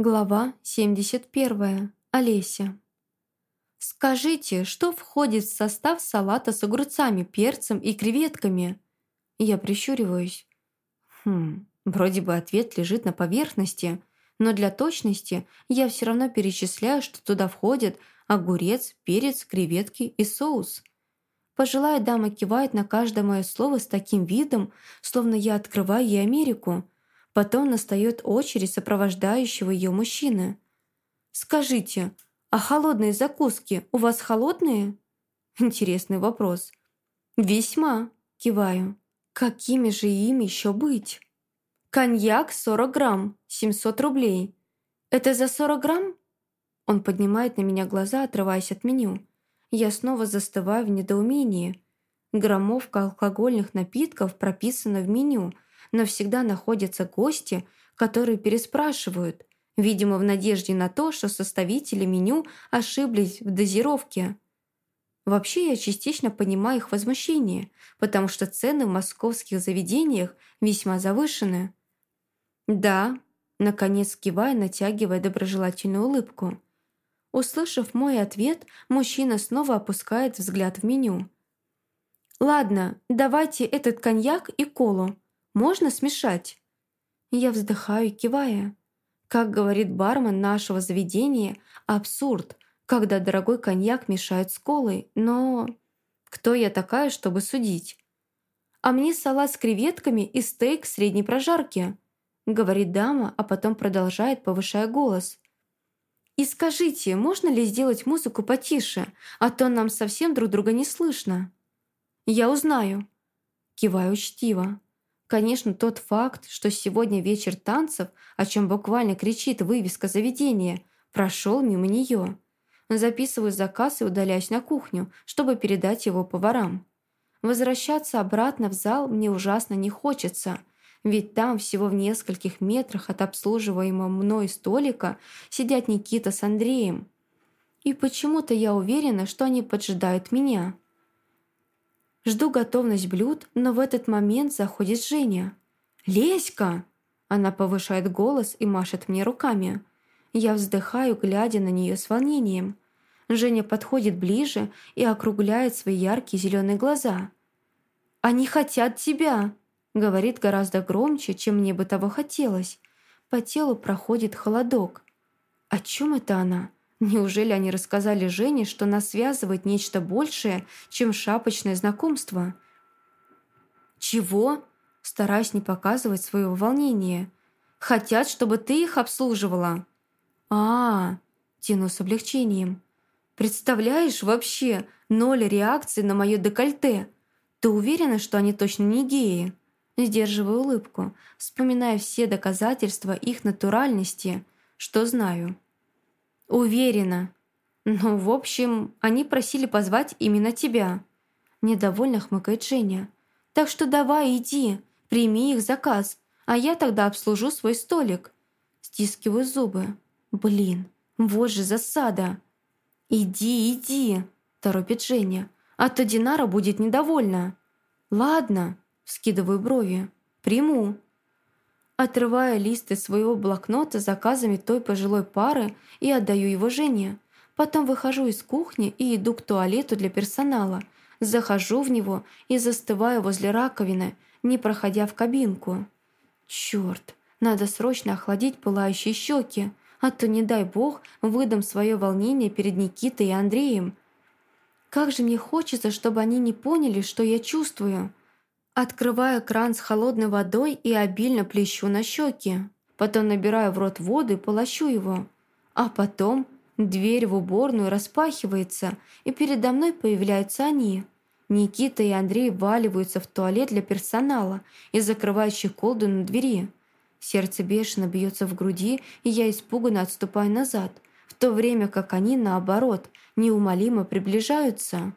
Глава 71. Олеся. «Скажите, что входит в состав салата с огурцами, перцем и креветками?» Я прищуриваюсь. Хм, вроде бы ответ лежит на поверхности, но для точности я все равно перечисляю, что туда входят огурец, перец, креветки и соус. Пожилая дама кивает на каждое мое слово с таким видом, словно я открываю ей Америку – Потом настает очередь сопровождающего ее мужчины. «Скажите, а холодные закуски у вас холодные?» Интересный вопрос. «Весьма», — киваю. «Какими же им еще быть?» «Коньяк 40 грамм, 700 рублей. Это за 40 грамм?» Он поднимает на меня глаза, отрываясь от меню. Я снова застываю в недоумении. Граммовка алкогольных напитков прописана в меню — но всегда находятся гости, которые переспрашивают, видимо, в надежде на то, что составители меню ошиблись в дозировке. Вообще я частично понимаю их возмущение, потому что цены в московских заведениях весьма завышены. «Да», — наконец кивая, натягивая доброжелательную улыбку. Услышав мой ответ, мужчина снова опускает взгляд в меню. «Ладно, давайте этот коньяк и колу», можно смешать?» Я вздыхаю, кивая. Как говорит бармен нашего заведения, абсурд, когда дорогой коньяк мешают с колой, но... Кто я такая, чтобы судить? «А мне салат с креветками и стейк средней прожарки», говорит дама, а потом продолжает, повышая голос. «И скажите, можно ли сделать музыку потише, а то нам совсем друг друга не слышно?» «Я узнаю», киваю учтиво. Конечно, тот факт, что сегодня вечер танцев, о чем буквально кричит вывеска заведения, прошел мимо нее. Записываю заказ и удаляюсь на кухню, чтобы передать его поварам. Возвращаться обратно в зал мне ужасно не хочется, ведь там всего в нескольких метрах от обслуживаемого мной столика сидят Никита с Андреем. И почему-то я уверена, что они поджидают меня. Жду готовность блюд, но в этот момент заходит Женя. «Леська!» Она повышает голос и машет мне руками. Я вздыхаю, глядя на нее с волнением. Женя подходит ближе и округляет свои яркие зеленые глаза. «Они хотят тебя!» Говорит гораздо громче, чем мне бы того хотелось. По телу проходит холодок. О чем это она? Неужели они рассказали Жене, что нас связывает нечто большее, чем шапочное знакомство? «Чего?» Стараясь не показывать своего волнения. «Хотят, чтобы ты их обслуживала». «А, -а, -а тяну с облегчением. «Представляешь, вообще ноль реакции на мое декольте. Ты уверена, что они точно не геи?» Сдерживаю улыбку, вспоминая все доказательства их натуральности, что знаю. «Уверена. Ну, в общем, они просили позвать именно тебя». Недовольно хмыкает Женя. «Так что давай, иди, прими их заказ, а я тогда обслужу свой столик». Стискиваю зубы. «Блин, вот же засада!» «Иди, иди!» – торопит Женя. «А то Динара будет недовольна». «Ладно», – скидываю брови. «Приму». Отрывая лист из своего блокнота с заказами той пожилой пары и отдаю его Жене. Потом выхожу из кухни и иду к туалету для персонала. Захожу в него и застываю возле раковины, не проходя в кабинку. Черт, надо срочно охладить пылающие щеки, а то, не дай бог, выдам свое волнение перед Никитой и Андреем. Как же мне хочется, чтобы они не поняли, что я чувствую. Открываю кран с холодной водой и обильно плещу на щеки. Потом набираю в рот воду и полощу его. А потом дверь в уборную распахивается, и передо мной появляются они. Никита и Андрей валиваются в туалет для персонала и закрывают щеколду на двери. Сердце бешено бьется в груди, и я испуганно отступаю назад, в то время как они, наоборот, неумолимо приближаются.